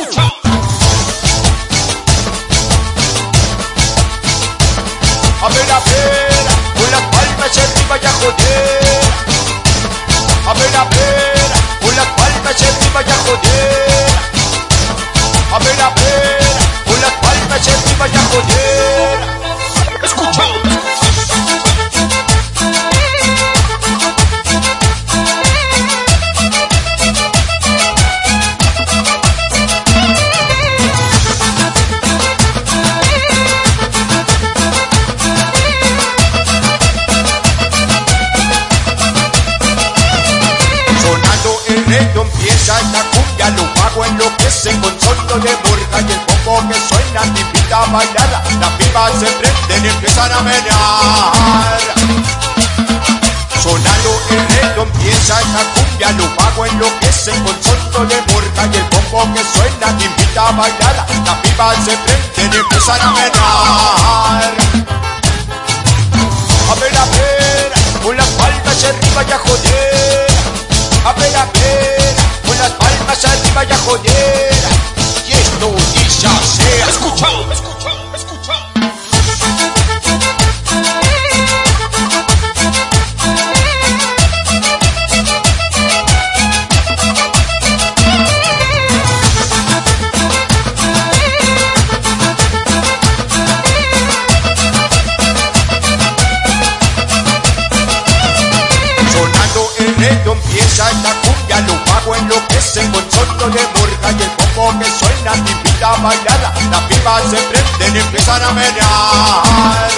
A ver, a ver, con las palmas arriba y a joder. A ver, a ver, con las palmas arriba y a joder. Empieza esta cumbia Lo pago enloquece con sonido de burga Y el bombo que suena te invita a bailar. Las pibas se prenden y empiezan a menear. Sonando el reto empieza esta cumbia Lo pago enloquece con sonido de burga Y el bombo que suena te invita a bailar. Las pibas se prenden y empiezan a menear. A ver, a ver, con las palmas arriba y a joder. A ver, a ver, palmas arriba y a joder. Y esto dice así. Escucha. Escucha. Escucha. Sonando el empieza esta cumbia Lo pago enloquece con sonido de burga Y el bombo que suena te invita a bailar Las pibas se prenden y empiezan a menear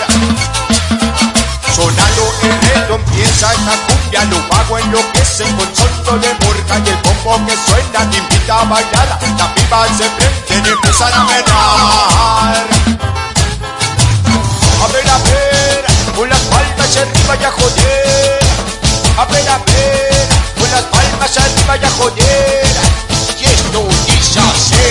Sonando el reto empieza esta cumbia Lo pago enloquece con sonido de burga Y el bombo que suena te invita a bailar Las pibas se prenden y empiezan a menear a ver, a ver, con las palmas arriba y a joder. A ver, a ver, con las palmas arriba y a joder. Josh.